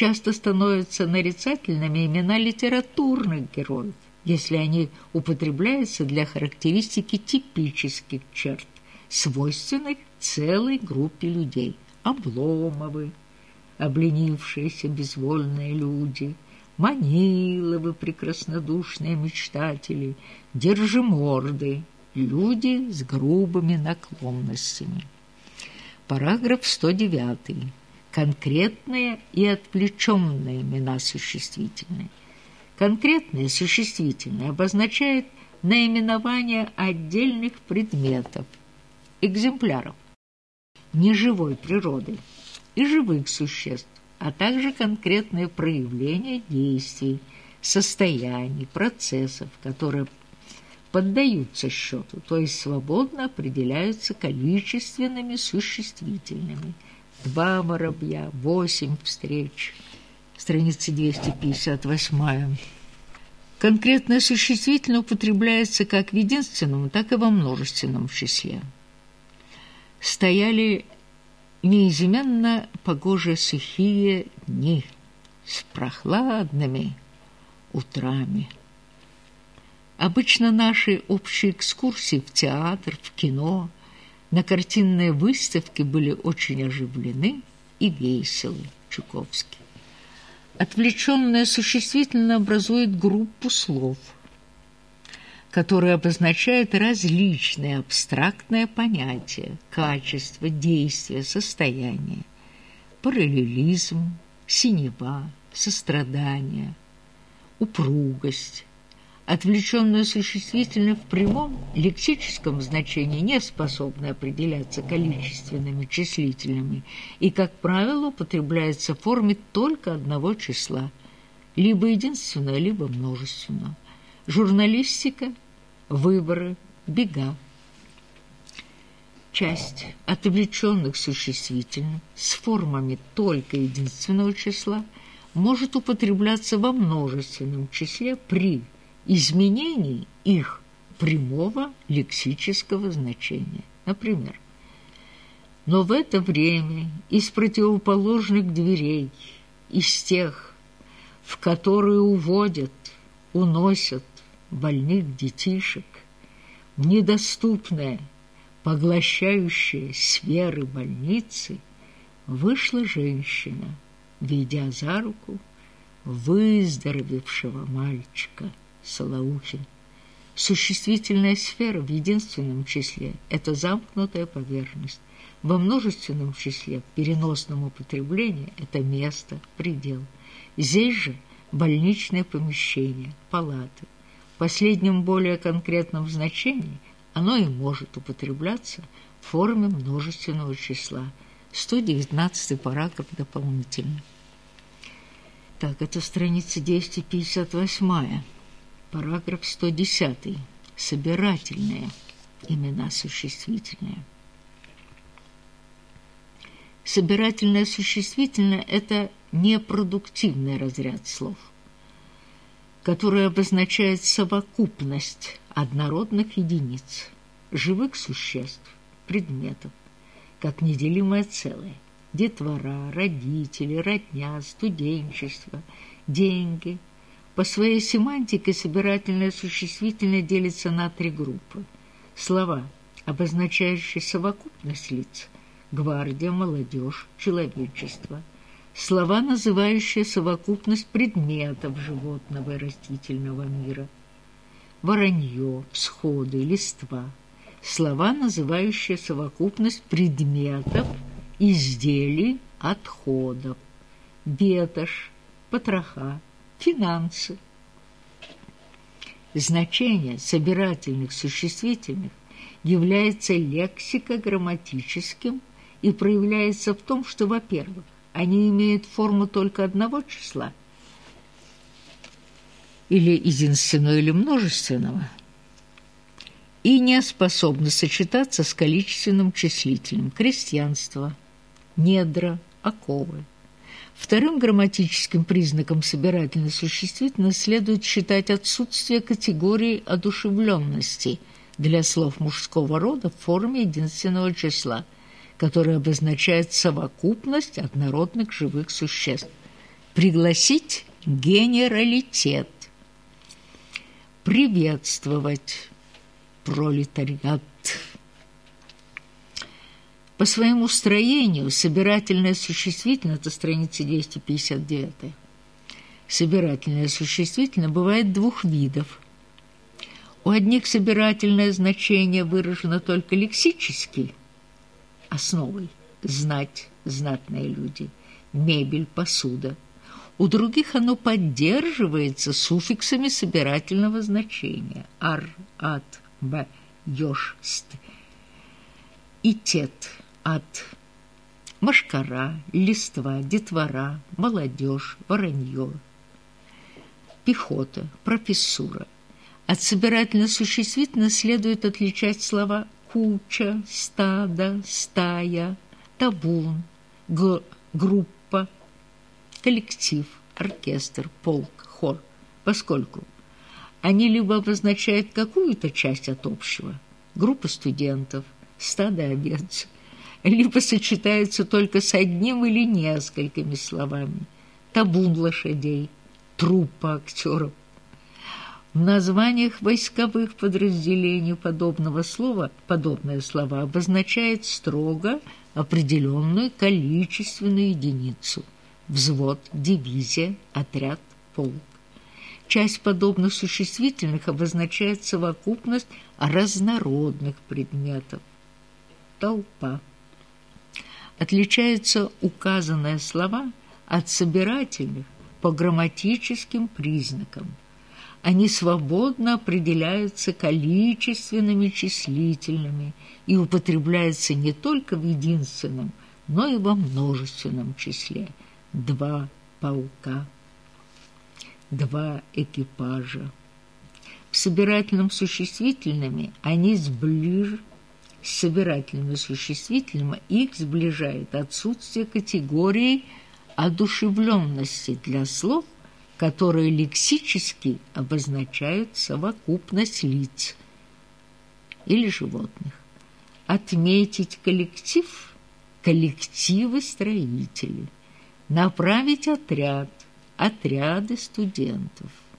часто становятся нарицательными имена литературных героев, если они употребляются для характеристики типических черт, свойственных целой группе людей. Обломовы, обленившиеся безвольные люди, Маниловы, прекраснодушные мечтатели, Держиморды, люди с грубыми наклонностями. Параграф 109. Конкретные и отвлеченные имена существительные. Конкретные существительные обозначают наименование отдельных предметов, экземпляров, неживой природы и живых существ, а также конкретные проявления действий, состояний, процессов, которые поддаются счету, то есть свободно определяются количественными существительными. Два воробья, восемь встреч. Страница 258. Конкретное существительное употребляется как в единственном, так и во множественном числе. Стояли неизменно погожие сухие дни с прохладными утрами. Обычно наши общие экскурсии в театр, в кино, на картинные выставки были очень оживлены и веселы. Чуковский. Отвлеченное существительное образует группу слов, которые обозначают различные абстрактные понятия, качества, действия, состояния, параллелизм, синева, сострадание, упругость, Отвлеченное существительное в прямом лексическом значении не способно определяться количественными числительными и, как правило, употребляется в форме только одного числа, либо единственного, либо множественного. Журналистика, выборы, бега. Часть отвлеченных существительных с формами только единственного числа может употребляться во множественном числе при изменений их прямого лексического значения. Например, но в это время из противоположных дверей, из тех, в которые уводят, уносят больных детишек, в недоступные, поглощающие сферы больницы, вышла женщина, ведя за руку выздоровевшего мальчика – Солоухин. Существительная сфера в единственном числе – это замкнутая поверхность. Во множественном числе, в переносном употреблении – это место, предел. Здесь же больничное помещение, палаты. В последнем более конкретном значении оно и может употребляться в форме множественного числа. 119 параграф дополнительный. Так, это страница 258. Параграф 110. Собирательные имена существительные. Собирательное существительное – это непродуктивный разряд слов, который обозначает совокупность однородных единиц, живых существ, предметов, как неделимое целое. Детвора, родители, родня, студенчество, деньги – по своей семантике собирательное существительное делится на три группы. Слова, обозначающие совокупность лиц – гвардия, молодежь, человечество. Слова, называющие совокупность предметов животного и растительного мира. Воронье, всходы, листва. Слова, называющие совокупность предметов, изделий, отходов. Ветошь, потроха, финансы. Значение собирательных существительных является лексико-грамматическим и проявляется в том, что, во-первых, они имеют форму только одного числа или единственного или множественного и не способны сочетаться с количественным числительным крестьянство, недра, оковы. Вторым грамматическим признаком собирательной существительности следует считать отсутствие категории одушевленности для слов мужского рода в форме единственного числа, которое обозначает совокупность однородных живых существ. Пригласить генералитет. Приветствовать пролетариат. По своему строению собирательное существительное, это страница 259. Собирательное существительное бывает двух видов. У одних собирательное значение выражено только лексически, основой – знать, знатные люди, мебель, посуда. У других оно поддерживается суффиксами собирательного значения – ар, ат, б, ёж, ст и тет – от машкара, листва, детвора, молодежь, воронье, пехота, профессура. От собирательно-существительно следует отличать слова куча, стадо, стая, табун, группа, коллектив, оркестр, полк, хор, поскольку они либо обозначают какую-то часть от общего, группа студентов, стадо овец – либо сочетаются только с одним или несколькими словами. Табун лошадей, труппа актеров. В названиях войсковых подразделений подобного слова, подобное слово обозначает строго определенную количественную единицу – взвод, дивизия, отряд, полк. Часть подобных существительных обозначает совокупность разнородных предметов – толпа отличаются указанные слова от собирательных по грамматическим признакам. Они свободно определяются количественными числительными и употребляются не только в единственном, но и во множественном числе. Два полка, два экипажа. В собирательном существительными они сближе с собирательным и существительным их сближает отсутствие категории одушевленности для слов, которые лексически обозначают совокупность лиц или животных. Отметить коллектив – коллективы строителей. Направить отряд – отряды студентов –